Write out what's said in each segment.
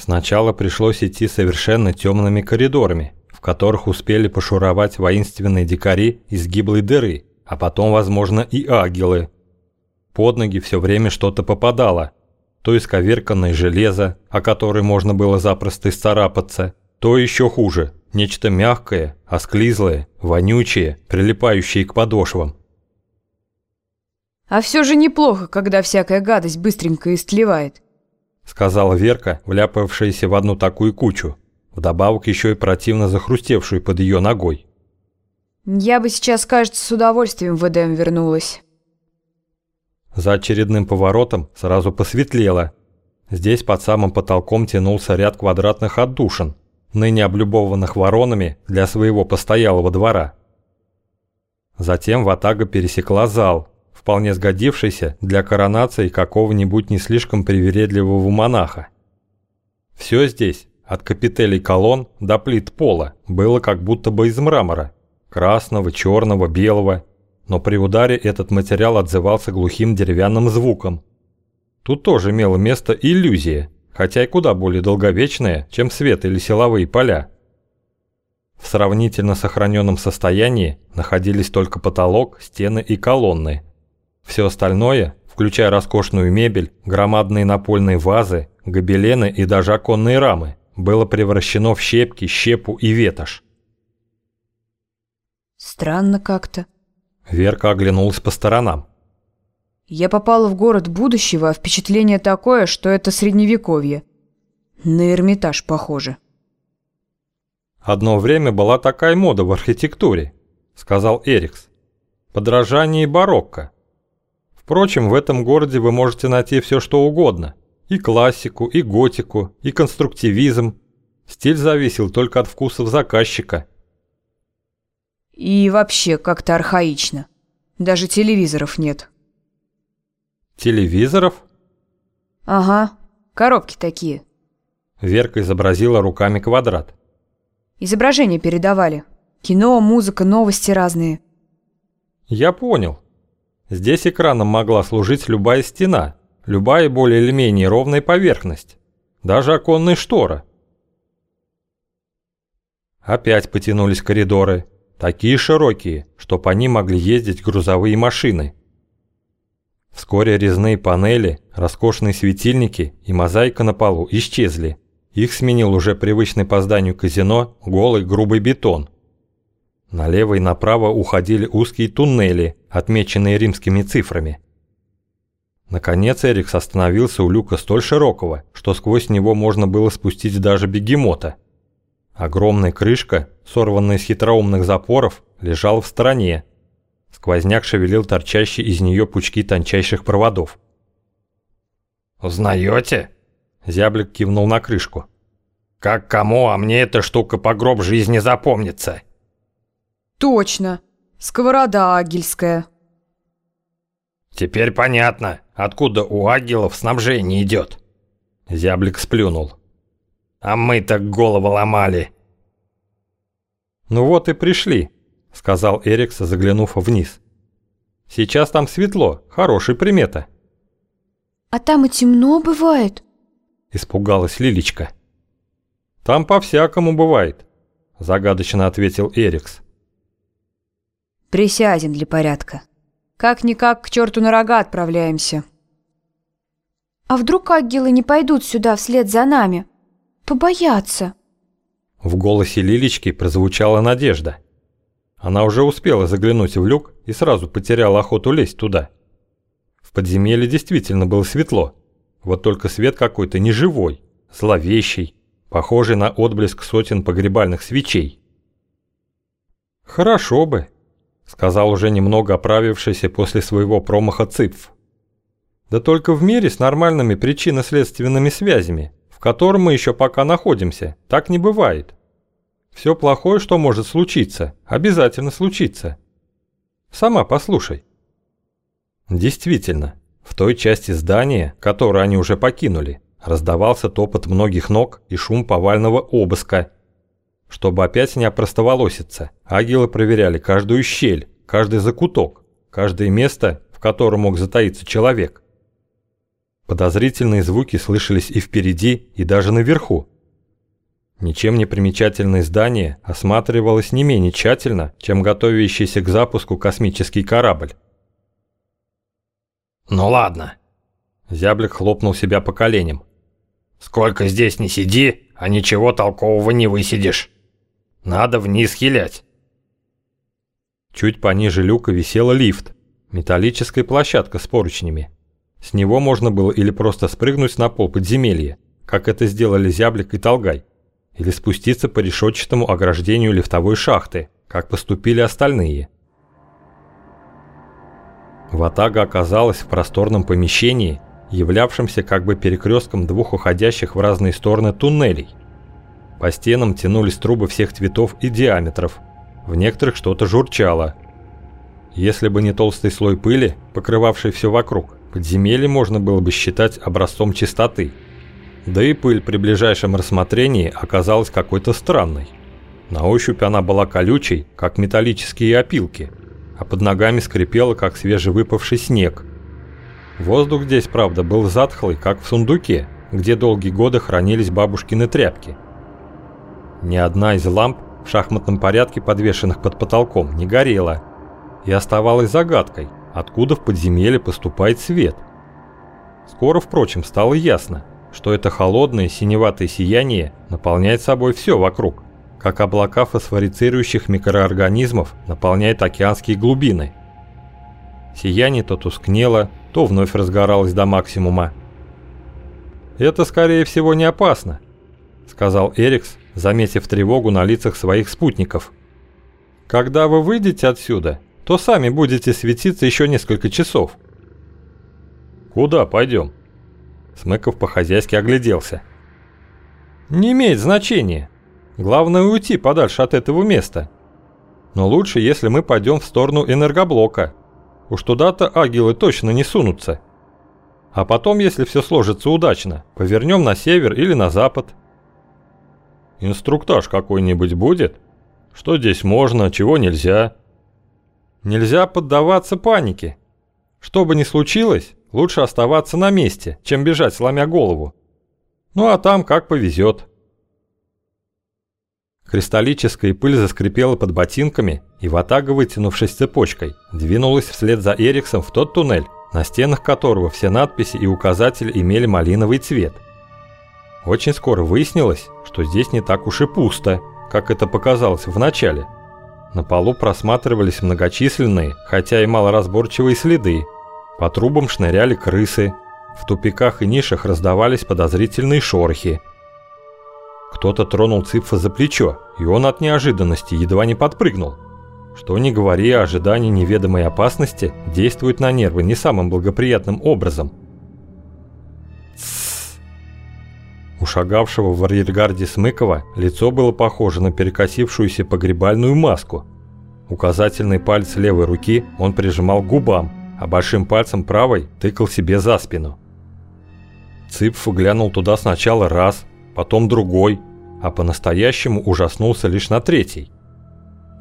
Сначала пришлось идти совершенно темными коридорами, в которых успели пошуровать воинственные дикари из гиблой дыры, а потом, возможно, и агилы. Под ноги все время что-то попадало. То исковерканное железо, о которое можно было запросто исцарапаться, то еще хуже, нечто мягкое, осклизлое, вонючее, прилипающее к подошвам. А все же неплохо, когда всякая гадость быстренько истлевает сказала Верка, вляпавшаяся в одну такую кучу, вдобавок еще и противно захрустевшую под ее ногой. «Я бы сейчас, кажется, с удовольствием в Эдем вернулась». За очередным поворотом сразу посветлело. Здесь под самым потолком тянулся ряд квадратных отдушин, ныне облюбованных воронами для своего постоялого двора. Затем Ватага пересекла зал, вполне сгодившийся для коронации какого-нибудь не слишком привередливого монаха. Все здесь, от капителей колонн до плит пола, было как будто бы из мрамора, красного, черного, белого, но при ударе этот материал отзывался глухим деревянным звуком. Тут тоже имела место иллюзия, хотя и куда более долговечная, чем свет или силовые поля. В сравнительно сохраненном состоянии находились только потолок, стены и колонны – все остальное, включая роскошную мебель, громадные напольные вазы, гобелены и даже оконные рамы, было превращено в щепки, щепу и ветошь. Странно как-то. Верка оглянулась по сторонам. Я попала в город будущего, а впечатление такое, что это средневековье. На Эрмитаж похоже. Одно время была такая мода в архитектуре, сказал Эрикс. Подражание барокко. Впрочем, в этом городе вы можете найти все что угодно. И классику, и готику, и конструктивизм. Стиль зависел только от вкусов заказчика. И вообще как-то архаично. Даже телевизоров нет. Телевизоров? Ага, коробки такие. Верка изобразила руками квадрат. Изображения передавали. Кино, музыка, новости разные. Я понял. Здесь экраном могла служить любая стена, любая более или менее ровная поверхность, даже оконная штора. Опять потянулись коридоры, такие широкие, что по ним могли ездить грузовые машины. Вскоре резные панели, роскошные светильники и мозаика на полу исчезли. Их сменил уже привычный по зданию казино голый грубый бетон – Налево и направо уходили узкие туннели, отмеченные римскими цифрами. Наконец Эрикс остановился у люка столь широкого, что сквозь него можно было спустить даже бегемота. Огромная крышка, сорванная из хитроумных запоров, лежала в стороне. Сквозняк шевелил торчащие из нее пучки тончайших проводов. «Узнаете?» Зяблик кивнул на крышку. «Как кому, а мне эта штука по гроб жизни запомнится!» Точно. Сковорода агельская. Теперь понятно, откуда у агелов снабжение идет. Зяблик сплюнул. А мы так голову ломали. Ну вот и пришли, сказал Эрикс, заглянув вниз. Сейчас там светло, хорошая примета. А там и темно бывает? Испугалась Лилечка. Там по-всякому бывает, загадочно ответил Эрикс. Присядем для порядка. Как-никак к черту на рога отправляемся. А вдруг ангелы не пойдут сюда вслед за нами? Побоятся. В голосе Лилечки прозвучала надежда. Она уже успела заглянуть в люк и сразу потеряла охоту лезть туда. В подземелье действительно было светло, вот только свет какой-то неживой, зловещий, похожий на отблеск сотен погребальных свечей. «Хорошо бы», сказал уже немного оправившийся после своего промаха Цыпф. Да только в мире с нормальными причинно-следственными связями, в котором мы еще пока находимся, так не бывает. Все плохое, что может случиться, обязательно случится. Сама послушай. Действительно, в той части здания, которую они уже покинули, раздавался топот многих ног и шум повального обыска – чтобы опять не опростоволоситься, агилы проверяли каждую щель, каждый закуток, каждое место, в котором мог затаиться человек. Подозрительные звуки слышались и впереди, и даже наверху. Ничем не примечательное здание осматривалось не менее тщательно, чем готовящийся к запуску космический корабль. «Ну ладно». Зяблик хлопнул себя по коленям. «Сколько здесь не сиди, а ничего толкового не высидишь. Надо вниз хилять». Чуть пониже люка висела лифт, металлическая площадка с поручнями. С него можно было или просто спрыгнуть на пол подземелья, как это сделали Зяблик и Толгай, или спуститься по решетчатому ограждению лифтовой шахты, как поступили остальные. Ватага оказалась в просторном помещении, являвшемся как бы перекрестком двух уходящих в разные стороны туннелей. По стенам тянулись трубы всех цветов и диаметров, в некоторых что-то журчало. Если бы не толстый слой пыли, покрывавший все вокруг, подземелье можно было бы считать образцом чистоты – да и пыль при ближайшем рассмотрении оказалась какой-то странной. На ощупь она была колючей, как металлические опилки, а под ногами скрипела, как свежевыпавший снег. Воздух здесь, правда, был затхлый, как в сундуке, где долгие годы хранились бабушкины тряпки. Ни одна из ламп в шахматном порядке, подвешенных под потолком, не горела, и оставалась загадкой, откуда в подземелье поступает свет. Скоро, впрочем, стало ясно, что это холодное синеватое сияние наполняет собой все вокруг, как облака фосфорицирующих микроорганизмов наполняют океанские глубины. Сияние то тускнело, то вновь разгоралось до максимума. «Это, скорее всего, не опасно», — сказал Эрикс, заметив тревогу на лицах своих спутников. «Когда вы выйдете отсюда, то сами будете светиться еще несколько часов». «Куда пойдем?» Смыков по-хозяйски огляделся. «Не имеет значения. Главное уйти подальше от этого места. Но лучше, если мы пойдем в сторону энергоблока. Уж туда-то агилы точно не сунутся. А потом, если все сложится удачно, повернем на север или на запад». «Инструктаж какой-нибудь будет? Что здесь можно, чего нельзя?» «Нельзя поддаваться панике. Что бы ни случилось, Лучше оставаться на месте, чем бежать, сломя голову. Ну а там как повезет. Кристаллическая пыль заскрипела под ботинками, и Ватага, вытянувшись цепочкой, двинулась вслед за Эриксом в тот туннель, на стенах которого все надписи и указатели имели малиновый цвет. Очень скоро выяснилось, что здесь не так уж и пусто, как это показалось в начале. На полу просматривались многочисленные, хотя и малоразборчивые следы, по трубам шныряли крысы, в тупиках и нишах раздавались подозрительные шорохи. Кто-то тронул Ципфа за плечо, и он от неожиданности едва не подпрыгнул. Что ни говори, ожидание неведомой опасности действует на нервы не самым благоприятным образом. Тссс. У шагавшего в арьергарде Смыкова лицо было похоже на перекосившуюся погребальную маску. Указательный палец левой руки он прижимал к губам, а большим пальцем правой тыкал себе за спину. Цыпф глянул туда сначала раз, потом другой, а по-настоящему ужаснулся лишь на третий.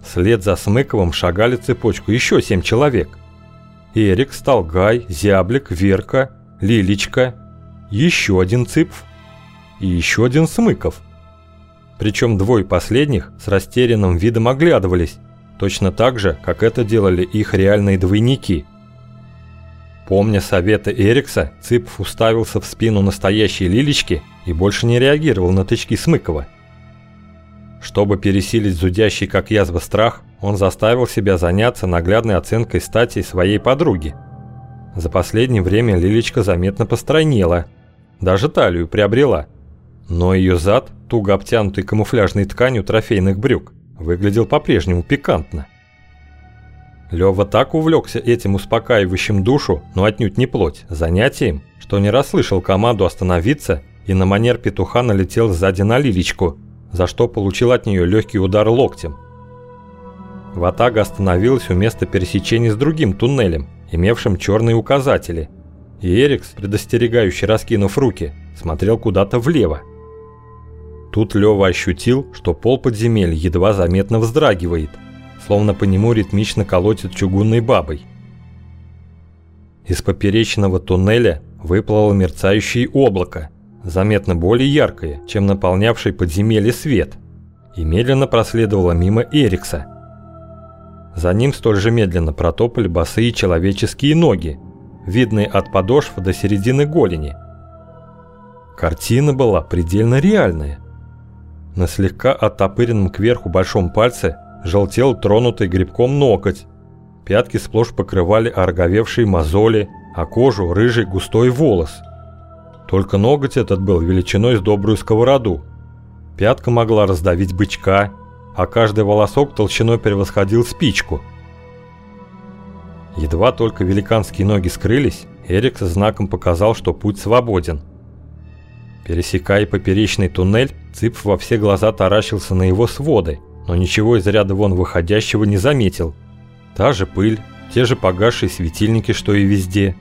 Вслед за Смыковым шагали цепочку еще семь человек. Эрик, Сталгай, Зяблик, Верка, Лилечка, еще один Цыпф и еще один Смыков. Причем двое последних с растерянным видом оглядывались, точно так же, как это делали их реальные двойники – Помня советы Эрикса, Цыпов уставился в спину настоящей Лилечки и больше не реагировал на тычки Смыкова. Чтобы пересилить зудящий как язва страх, он заставил себя заняться наглядной оценкой стати своей подруги. За последнее время Лилечка заметно постройнела, даже талию приобрела. Но ее зад, туго обтянутый камуфляжной тканью трофейных брюк, выглядел по-прежнему пикантно. Лёва так увлекся этим успокаивающим душу, но отнюдь не плоть, занятием, что не расслышал команду остановиться и на манер петуха налетел сзади на Лилечку, за что получил от нее легкий удар локтем. Ватага остановилась у места пересечения с другим туннелем, имевшим черные указатели, и Эрикс, предостерегающе раскинув руки, смотрел куда-то влево. Тут Лёва ощутил, что пол подземелья едва заметно вздрагивает – словно по нему ритмично колотит чугунной бабой. Из поперечного туннеля выплыло мерцающее облако, заметно более яркое, чем наполнявший подземелье свет, и медленно проследовало мимо Эрикса. За ним столь же медленно протопали босые человеческие ноги, видные от подошв до середины голени. Картина была предельно реальная. На слегка оттопыренном кверху большом пальце желтел тронутый грибком ноготь, пятки сплошь покрывали ороговевшие мозоли, а кожу рыжий густой волос. Только ноготь этот был величиной с добрую сковороду. Пятка могла раздавить бычка, а каждый волосок толщиной превосходил спичку. Едва только великанские ноги скрылись, Эрик знаком показал, что путь свободен. Пересекая поперечный туннель, Цыпф во все глаза таращился на его своды, но ничего из ряда вон выходящего не заметил. Та же пыль, те же погасшие светильники, что и везде.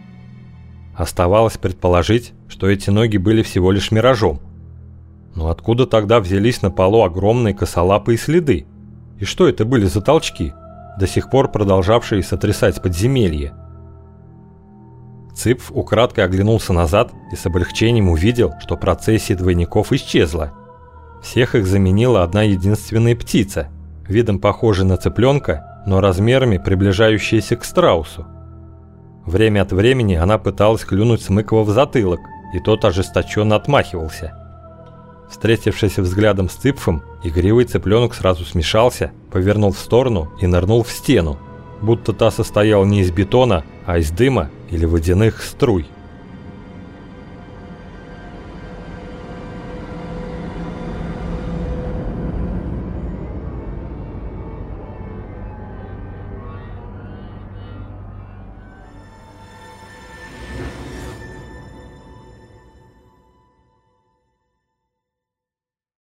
Оставалось предположить, что эти ноги были всего лишь миражом. Но откуда тогда взялись на полу огромные косолапые следы? И что это были за толчки, до сих пор продолжавшие сотрясать подземелье? Цыпф украдкой оглянулся назад и с облегчением увидел, что процессия двойников исчезла. Всех их заменила одна единственная птица, видом похожая на цыпленка но размерами приближающаяся к страусу. Время от времени она пыталась клюнуть Смыкова в затылок, и тот ожесточенно отмахивался. Встретившись взглядом с Цыпфом, игривый цыпленок сразу смешался, повернул в сторону и нырнул в стену, будто та состояла не из бетона, а из дыма или водяных струй.